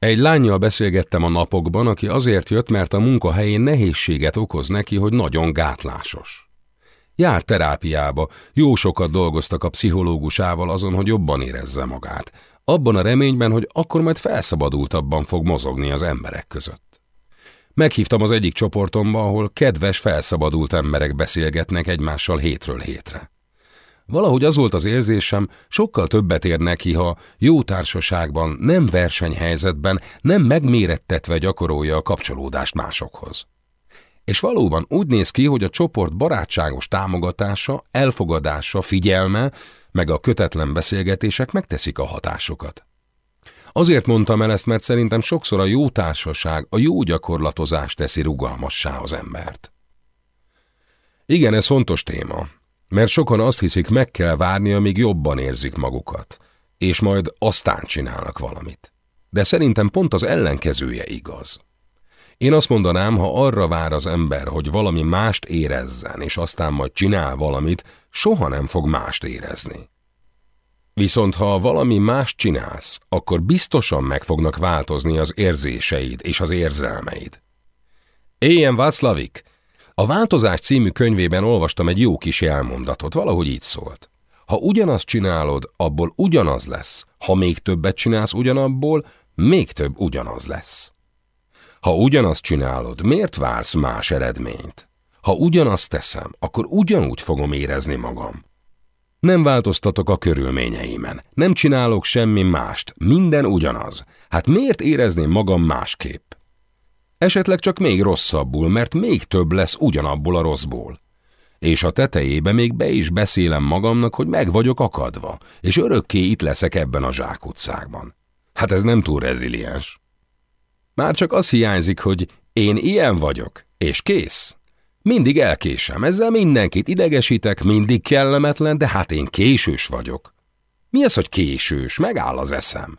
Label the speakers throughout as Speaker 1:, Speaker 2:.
Speaker 1: Egy lányjal beszélgettem a napokban, aki azért jött, mert a munkahelyén nehézséget okoz neki, hogy nagyon gátlásos. Jár terápiába, jó sokat dolgoztak a pszichológusával azon, hogy jobban érezze magát, abban a reményben, hogy akkor majd felszabadultabban fog mozogni az emberek között. Meghívtam az egyik csoportomba, ahol kedves, felszabadult emberek beszélgetnek egymással hétről hétre. Valahogy az volt az érzésem, sokkal többet ér neki, ha jó társaságban, nem versenyhelyzetben, nem megmérettetve gyakorolja a kapcsolódást másokhoz. És valóban úgy néz ki, hogy a csoport barátságos támogatása, elfogadása, figyelme, meg a kötetlen beszélgetések megteszik a hatásokat. Azért mondtam el ezt, mert szerintem sokszor a jó társaság, a jó gyakorlatozás teszi rugalmassá az embert. Igen, ez fontos téma, mert sokan azt hiszik, meg kell várni, amíg jobban érzik magukat, és majd aztán csinálnak valamit. De szerintem pont az ellenkezője igaz. Én azt mondanám, ha arra vár az ember, hogy valami mást érezzen, és aztán majd csinál valamit, soha nem fog mást érezni. Viszont ha valami más csinálsz, akkor biztosan meg fognak változni az érzéseid és az érzelmeid. Éljen Václavik! A Változás című könyvében olvastam egy jó kis elmondatot, valahogy így szólt. Ha ugyanazt csinálod, abból ugyanaz lesz. Ha még többet csinálsz ugyanabból, még több ugyanaz lesz. Ha ugyanazt csinálod, miért vársz más eredményt? Ha ugyanazt teszem, akkor ugyanúgy fogom érezni magam. Nem változtatok a körülményeimen, nem csinálok semmi mást, minden ugyanaz. Hát miért érezném magam másképp? Esetleg csak még rosszabbul, mert még több lesz ugyanabból a rosszból. És a tetejébe még be is beszélem magamnak, hogy meg vagyok akadva, és örökké itt leszek ebben a zsákutcákban. Hát ez nem túl reziliens. Már csak az hiányzik, hogy én ilyen vagyok, és kész. Mindig elkésem, ezzel mindenkit idegesítek, mindig kellemetlen, de hát én késős vagyok. Mi az, hogy késős? Megáll az eszem.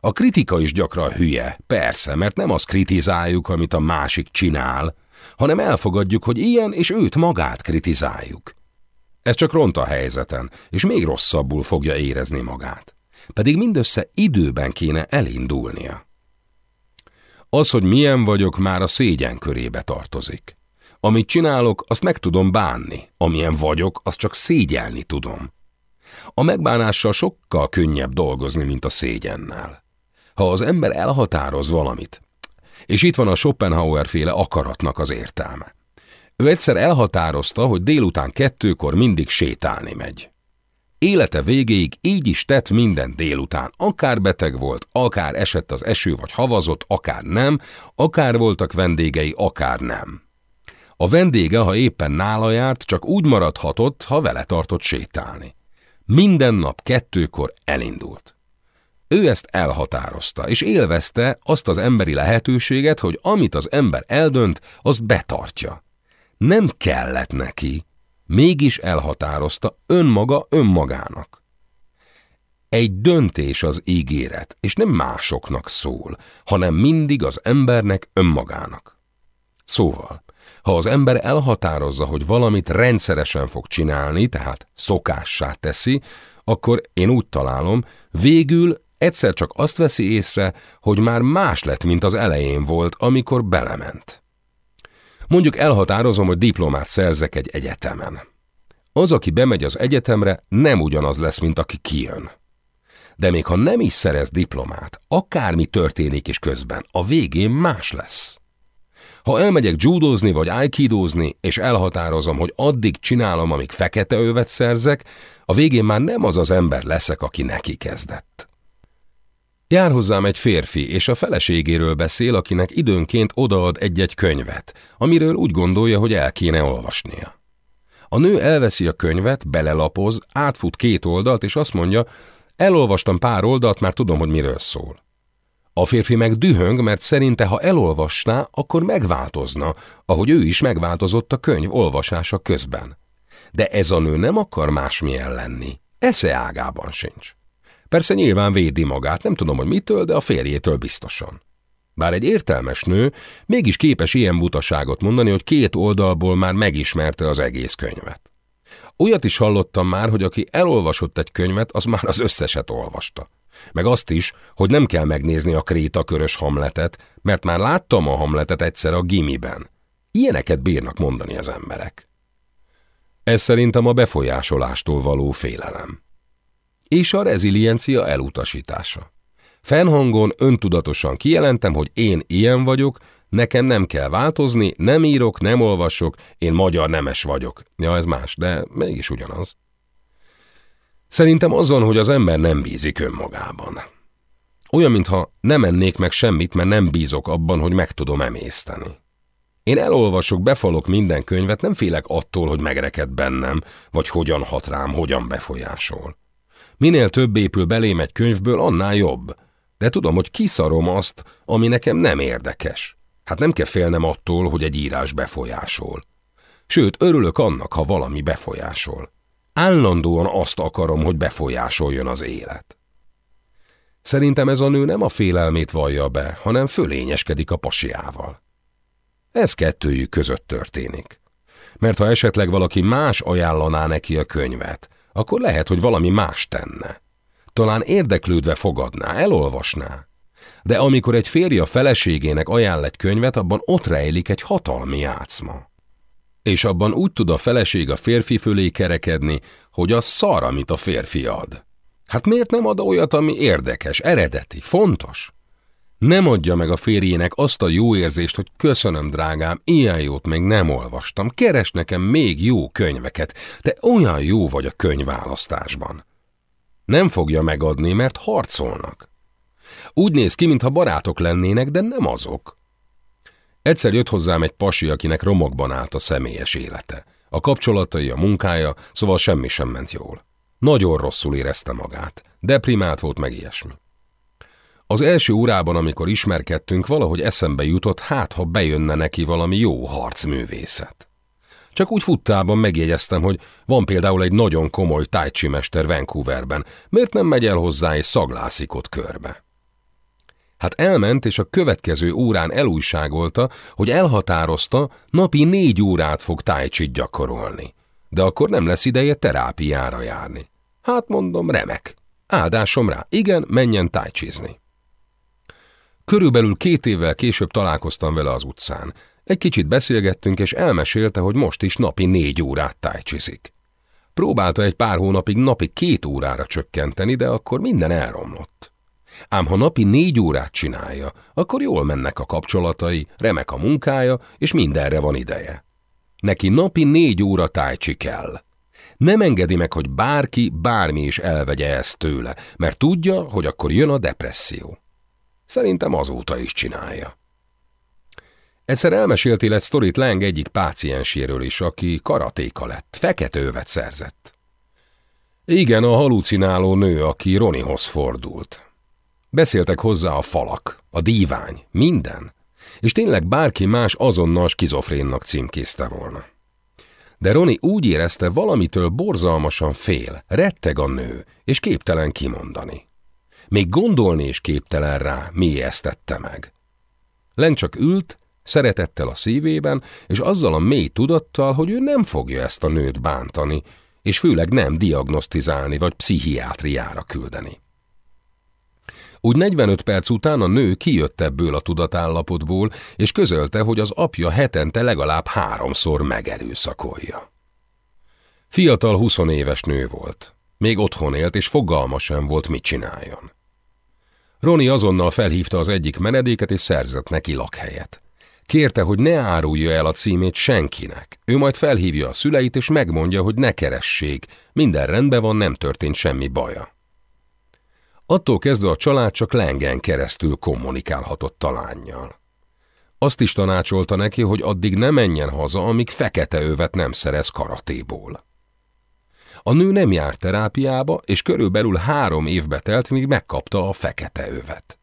Speaker 1: A kritika is gyakran hülye, persze, mert nem azt kritizáljuk, amit a másik csinál, hanem elfogadjuk, hogy ilyen, és őt magát kritizáljuk. Ez csak ront a helyzeten, és még rosszabbul fogja érezni magát. Pedig mindössze időben kéne elindulnia. Az, hogy milyen vagyok, már a szégyen körébe tartozik. Amit csinálok, azt meg tudom bánni. Amilyen vagyok, azt csak szégyelni tudom. A megbánással sokkal könnyebb dolgozni, mint a szégyennel. Ha az ember elhatároz valamit, és itt van a Schopenhauer féle akaratnak az értelme. Ő egyszer elhatározta, hogy délután kettőkor mindig sétálni megy. Élete végéig így is tett minden délután, akár beteg volt, akár esett az eső vagy havazott, akár nem, akár voltak vendégei, akár nem. A vendége, ha éppen nála járt, csak úgy maradhatott, ha vele tartott sétálni. Minden nap kettőkor elindult. Ő ezt elhatározta, és élvezte azt az emberi lehetőséget, hogy amit az ember eldönt, az betartja. Nem kellett neki, mégis elhatározta önmaga önmagának. Egy döntés az ígéret, és nem másoknak szól, hanem mindig az embernek önmagának. Szóval, ha az ember elhatározza, hogy valamit rendszeresen fog csinálni, tehát szokássá teszi, akkor én úgy találom, végül egyszer csak azt veszi észre, hogy már más lett, mint az elején volt, amikor belement. Mondjuk elhatározom, hogy diplomát szerzek egy egyetemen. Az, aki bemegy az egyetemre, nem ugyanaz lesz, mint aki kijön. De még ha nem is szerez diplomát, akármi történik is közben, a végén más lesz. Ha elmegyek judózni vagy aikidózni, és elhatározom, hogy addig csinálom, amíg fekete övet szerzek, a végén már nem az az ember leszek, aki neki kezdett. Jár hozzám egy férfi, és a feleségéről beszél, akinek időnként odaad egy-egy könyvet, amiről úgy gondolja, hogy el kéne olvasnia. A nő elveszi a könyvet, belelapoz, átfut két oldalt, és azt mondja, elolvastam pár oldalt, már tudom, hogy miről szól. A férfi meg dühöng, mert szerinte, ha elolvasná, akkor megváltozna, ahogy ő is megváltozott a könyv olvasása közben. De ez a nő nem akar másmilyen lenni. Esze ágában sincs. Persze nyilván védi magát, nem tudom, hogy mitől, de a férjétől biztosan. Bár egy értelmes nő mégis képes ilyen butaságot mondani, hogy két oldalból már megismerte az egész könyvet. Olyat is hallottam már, hogy aki elolvasott egy könyvet, az már az összeset olvasta. Meg azt is, hogy nem kell megnézni a kréta körös hamletet, mert már láttam a hamletet egyszer a gimiben. Ilyeneket bírnak mondani az emberek. Ez szerintem a befolyásolástól való félelem. És a reziliencia elutasítása. Fennhangon öntudatosan kijelentem, hogy én ilyen vagyok, nekem nem kell változni, nem írok, nem olvasok, én magyar nemes vagyok. Ja, ez más, de mégis ugyanaz. Szerintem azon, hogy az ember nem bízik önmagában. Olyan, mintha nem ennék meg semmit, mert nem bízok abban, hogy meg tudom emészteni. Én elolvasok, befalok minden könyvet, nem félek attól, hogy megreked bennem, vagy hogyan hat rám, hogyan befolyásol. Minél több épül belém egy könyvből, annál jobb. De tudom, hogy kiszarom azt, ami nekem nem érdekes. Hát nem kell félnem attól, hogy egy írás befolyásol. Sőt, örülök annak, ha valami befolyásol. Állandóan azt akarom, hogy befolyásoljon az élet. Szerintem ez a nő nem a félelmét vallja be, hanem fölényeskedik a pasiával. Ez kettőjük között történik. Mert ha esetleg valaki más ajánlaná neki a könyvet, akkor lehet, hogy valami más tenne. Talán érdeklődve fogadná, elolvasná. De amikor egy férje a feleségének ajánl egy könyvet, abban ott rejlik egy hatalmi játszma. És abban úgy tud a feleség a férfi fölé kerekedni, hogy az szar, amit a férfi ad. Hát miért nem ad olyat, ami érdekes, eredeti, fontos? Nem adja meg a férjének azt a jó érzést, hogy köszönöm, drágám, ilyen jót még nem olvastam, keres nekem még jó könyveket, te olyan jó vagy a könyvválasztásban. Nem fogja megadni, mert harcolnak. Úgy néz ki, mintha barátok lennének, de nem azok. Egyszer jött hozzám egy pasi, akinek romokban állt a személyes élete. A kapcsolatai, a munkája, szóval semmi sem ment jól. Nagyon rosszul érezte magát, deprimált volt meg ilyesmi. Az első órában, amikor ismerkedtünk, valahogy eszembe jutott, hát ha bejönne neki valami jó harcművészet. Csak úgy futtában megjegyeztem, hogy van például egy nagyon komoly tájcsi mester Vancouverben, miért nem megy el hozzá és szaglászik ott körbe? Hát elment, és a következő órán elújságolta, hogy elhatározta, napi négy órát fog tájcsit gyakorolni. De akkor nem lesz ideje terápiára járni. Hát mondom, remek. Áldásom rá, igen, menjen tájcsizni. Körülbelül két évvel később találkoztam vele az utcán. Egy kicsit beszélgettünk, és elmesélte, hogy most is napi négy órát tájcsizik. Próbálta egy pár hónapig napi két órára csökkenteni, de akkor minden elromlott. Ám ha napi négy órát csinálja, akkor jól mennek a kapcsolatai, remek a munkája, és mindenre van ideje. Neki napi négy óra tájcsi kell. Nem engedi meg, hogy bárki, bármi is elvegye ezt tőle, mert tudja, hogy akkor jön a depresszió. Szerintem azóta is csinálja. Egyszer elmeséltél egy sztorit Lang egyik pácienséről is, aki karatéka lett, fekete szerzett. Igen, a halucináló nő, aki Ronihoz fordult. Beszéltek hozzá a falak, a dívány, minden, és tényleg bárki más azonnal skizofrénnak címkézte volna. De Roni úgy érezte, valamitől borzalmasan fél, retteg a nő, és képtelen kimondani. Még gondolni is képtelen rá, mi ezt tette meg. Len csak ült, szeretettel a szívében, és azzal a mély tudattal, hogy ő nem fogja ezt a nőt bántani, és főleg nem diagnosztizálni vagy pszichiátriára küldeni. Úgy 45 perc után a nő kijött ebből a tudatállapotból, és közölte, hogy az apja hetente legalább háromszor megerőszakolja. Fiatal 20 éves nő volt. Még otthon élt, és fogalma sem volt, mit csináljon. Roni azonnal felhívta az egyik menedéket, és szerzett neki lakhelyet. Kérte, hogy ne árulja el a címét senkinek. Ő majd felhívja a szüleit, és megmondja, hogy ne keressék. Minden rendben van, nem történt semmi baja. Attól kezdve a család csak lengen keresztül kommunikálhatott a lányjal. Azt is tanácsolta neki, hogy addig ne menjen haza, amíg fekete övet nem szerez karatéból. A nő nem járt terápiába, és körülbelül három évbe telt, míg megkapta a fekete övet.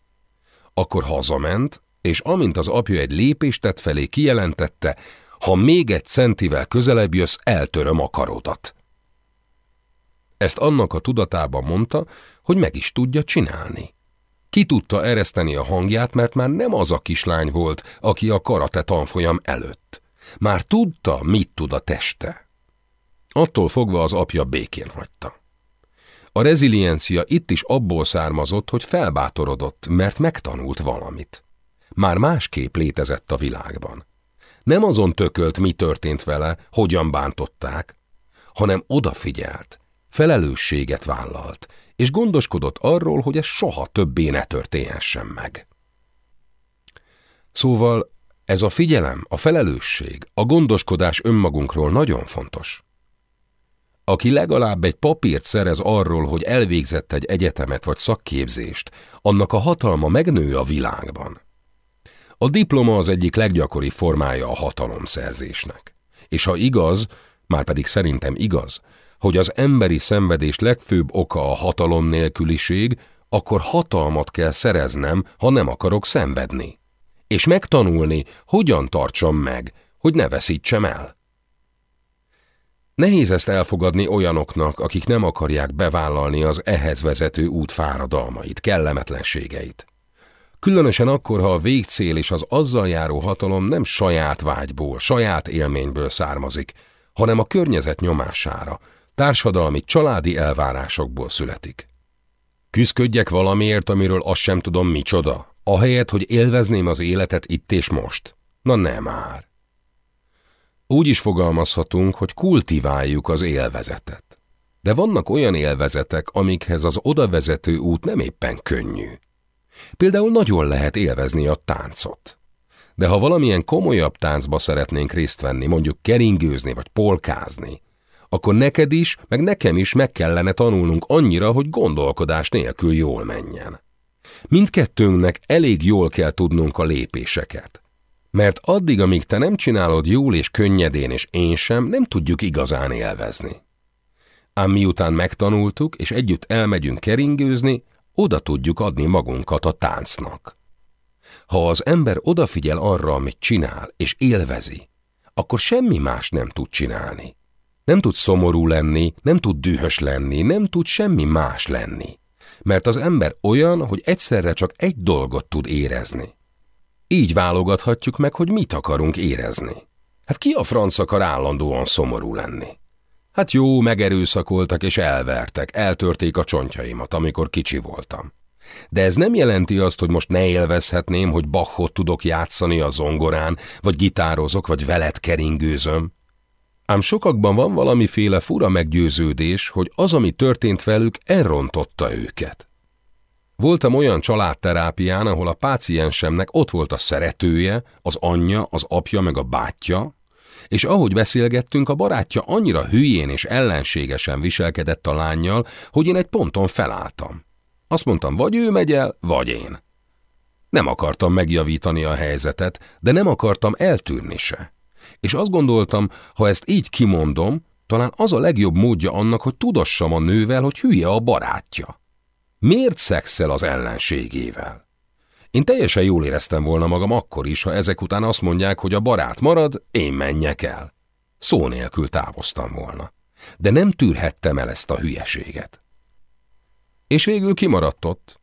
Speaker 1: Akkor hazament, és amint az apja egy lépést tett felé kijelentette, ha még egy centivel közelebb jössz, eltöröm a karodat. Ezt annak a tudatában mondta, hogy meg is tudja csinálni. Ki tudta ereszteni a hangját, mert már nem az a kislány volt, aki a karate tanfolyam előtt. Már tudta, mit tud a teste. Attól fogva az apja békén hagyta. A reziliencia itt is abból származott, hogy felbátorodott, mert megtanult valamit. Már másképp létezett a világban. Nem azon tökölt, mi történt vele, hogyan bántották, hanem odafigyelt, felelősséget vállalt, és gondoskodott arról, hogy ez soha többé ne történhessen meg. Szóval ez a figyelem, a felelősség, a gondoskodás önmagunkról nagyon fontos. Aki legalább egy papírt szerez arról, hogy elvégzett egy egyetemet vagy szakképzést, annak a hatalma megnő a világban. A diploma az egyik leggyakoribb formája a hatalomszerzésnek. És ha igaz, már pedig szerintem igaz, hogy az emberi szenvedés legfőbb oka a hatalom nélküliség, akkor hatalmat kell szereznem, ha nem akarok szenvedni. És megtanulni, hogyan tartsam meg, hogy ne veszítsem el. Nehéz ezt elfogadni olyanoknak, akik nem akarják bevállalni az ehhez vezető út fáradalmait, kellemetlenségeit. Különösen akkor, ha a végcél és az azzal járó hatalom nem saját vágyból, saját élményből származik, hanem a környezet nyomására, társadalmi, családi elvárásokból születik. Küzdködjek valamiért, amiről azt sem tudom micsoda, ahelyett, hogy élvezném az életet itt és most. Na nem már. Úgy is fogalmazhatunk, hogy kultiváljuk az élvezetet. De vannak olyan élvezetek, amikhez az odavezető út nem éppen könnyű. Például nagyon lehet élvezni a táncot. De ha valamilyen komolyabb táncba szeretnénk részt venni, mondjuk keringőzni vagy polkázni, akkor neked is, meg nekem is meg kellene tanulnunk annyira, hogy gondolkodás nélkül jól menjen. Mindkettőnknek elég jól kell tudnunk a lépéseket. Mert addig, amíg te nem csinálod jól és könnyedén, és én sem, nem tudjuk igazán élvezni. Ám miután megtanultuk, és együtt elmegyünk keringőzni, oda tudjuk adni magunkat a táncnak. Ha az ember odafigyel arra, amit csinál, és élvezi, akkor semmi más nem tud csinálni. Nem tud szomorú lenni, nem tud dühös lenni, nem tud semmi más lenni. Mert az ember olyan, hogy egyszerre csak egy dolgot tud érezni. Így válogathatjuk meg, hogy mit akarunk érezni. Hát ki a franc akar állandóan szomorú lenni? Hát jó, megerőszakoltak és elvertek, eltörték a csontjaimat, amikor kicsi voltam. De ez nem jelenti azt, hogy most ne élvezhetném, hogy Bachot tudok játszani a zongorán, vagy gitározok, vagy veled keringőzöm. Ám sokakban van valamiféle fura meggyőződés, hogy az, ami történt velük, elrontotta őket. Voltam olyan családterápián, ahol a páciensemnek ott volt a szeretője, az anyja, az apja meg a bátyja, és ahogy beszélgettünk, a barátja annyira hülyén és ellenségesen viselkedett a lányjal, hogy én egy ponton felálltam. Azt mondtam, vagy ő megy el, vagy én. Nem akartam megjavítani a helyzetet, de nem akartam eltűrni se. És azt gondoltam, ha ezt így kimondom, talán az a legjobb módja annak, hogy tudassam a nővel, hogy hülye a barátja. Miért szexel az ellenségével? Én teljesen jól éreztem volna magam akkor is, ha ezek után azt mondják, hogy a barát marad, én menjek el. Szó nélkül távoztam volna. De nem tűrhettem el ezt a hülyeséget. És végül kimaradt ott.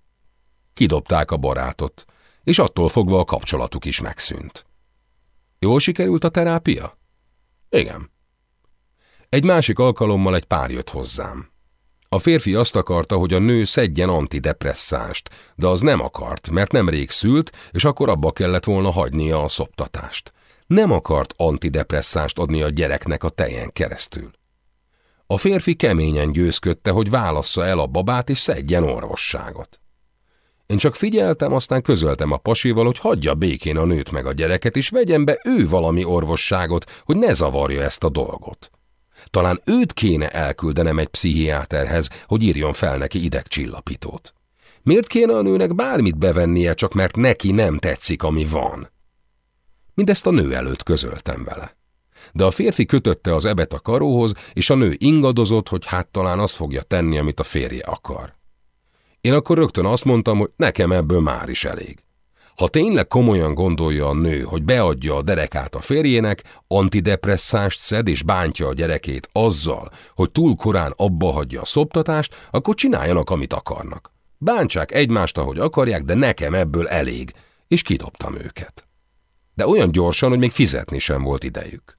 Speaker 1: Kidobták a barátot, és attól fogva a kapcsolatuk is megszűnt. Jól sikerült a terápia? Igen. Egy másik alkalommal egy pár jött hozzám. A férfi azt akarta, hogy a nő szedjen antidepresszást, de az nem akart, mert nemrég szült, és akkor abba kellett volna hagynia a szoptatást. Nem akart antidepresszást adni a gyereknek a tejen keresztül. A férfi keményen győzködte, hogy válassza el a babát és szedjen orvosságot. Én csak figyeltem, aztán közöltem a pasival, hogy hagyja békén a nőt meg a gyereket, és vegyen be ő valami orvosságot, hogy ne zavarja ezt a dolgot. Talán őt kéne elküldenem egy pszichiáterhez, hogy írjon fel neki idegcsillapítót. Miért kéne a nőnek bármit bevennie, csak mert neki nem tetszik, ami van? Mindezt a nő előtt közöltem vele. De a férfi kötötte az ebet a karóhoz, és a nő ingadozott, hogy hát talán azt fogja tenni, amit a férje akar. Én akkor rögtön azt mondtam, hogy nekem ebből már is elég. Ha tényleg komolyan gondolja a nő, hogy beadja a derekát a férjének, antidepresszást szed és bántja a gyerekét azzal, hogy túl korán abba hagyja a szoptatást, akkor csináljanak, amit akarnak. Bántsák egymást, ahogy akarják, de nekem ebből elég, és kidobtam őket. De olyan gyorsan, hogy még fizetni sem volt idejük.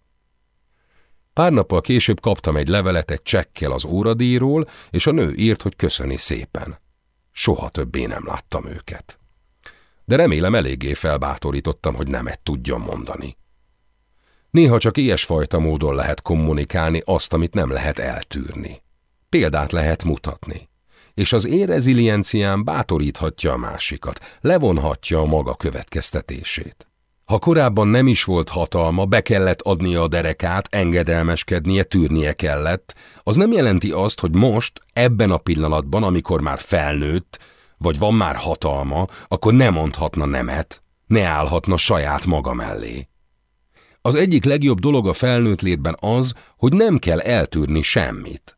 Speaker 1: Pár nappal később kaptam egy levelet egy csekkel az óradíjról, és a nő írt, hogy köszöni szépen. Soha többé nem láttam őket. De remélem eléggé felbátorítottam, hogy nemet tudjon mondani. Néha csak ilyesfajta módon lehet kommunikálni azt, amit nem lehet eltűrni. Példát lehet mutatni. És az én rezilienciám bátoríthatja a másikat, levonhatja a maga következtetését. Ha korábban nem is volt hatalma, be kellett adnia a derekát, engedelmeskednie, tűrnie kellett, az nem jelenti azt, hogy most, ebben a pillanatban, amikor már felnőtt, vagy van már hatalma, akkor nem mondhatna nemet, ne állhatna saját maga mellé. Az egyik legjobb dolog a felnőtt létben az, hogy nem kell eltűrni semmit.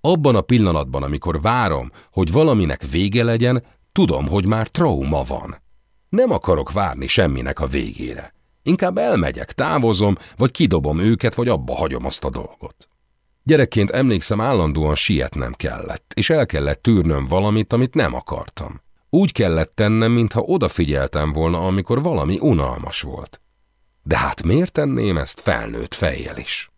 Speaker 1: Abban a pillanatban, amikor várom, hogy valaminek vége legyen, tudom, hogy már trauma van. Nem akarok várni semminek a végére. Inkább elmegyek, távozom, vagy kidobom őket, vagy abba hagyom azt a dolgot. Gyerekként emlékszem, állandóan sietnem kellett, és el kellett tűrnöm valamit, amit nem akartam. Úgy kellett tennem, mintha odafigyeltem volna, amikor valami unalmas volt. De hát miért tenném ezt felnőtt fejjel is?